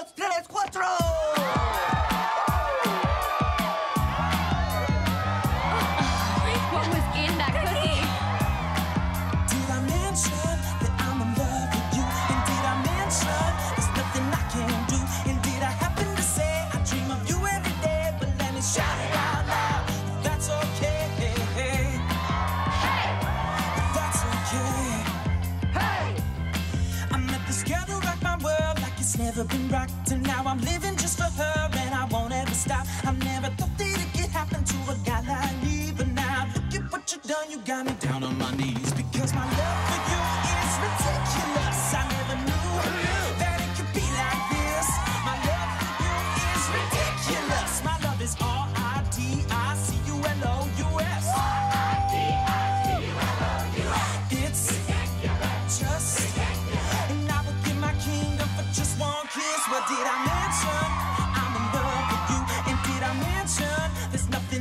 dos, tres, cuatro. What was in that cookie? Did I mention that I'm in love with you? And did I mention there's nothing I can do? And did I happen to say I dream of you every day? But let me shout it's never been rocked. And now I'm living just for her and I won't ever stop. I never thought that it could happen to a guy like me. But now look at what you've done. You got me down on my knees because my love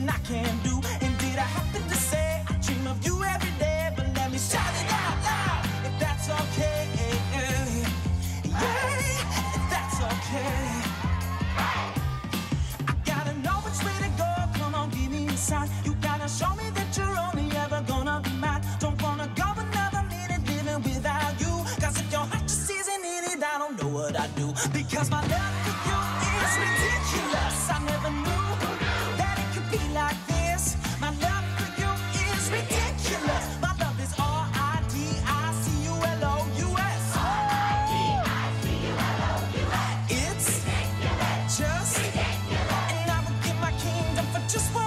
I can do? And did I happen to say I dream of you every day? But let me shout it out loud if that's okay. Yeah, if that's okay. I gotta know which way to go. Come on, give me a sign. You gotta show me that you're only ever gonna be mine. Don't wanna go another minute living without you. Cause if your heart just isn't in it, I don't know what I'd do. Because my love for you just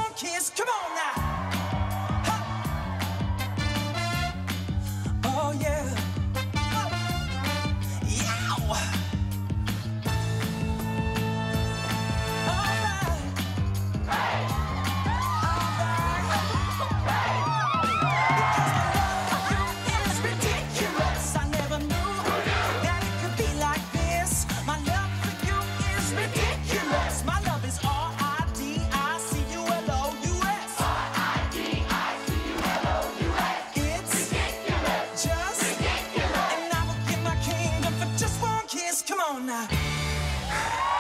Come on now.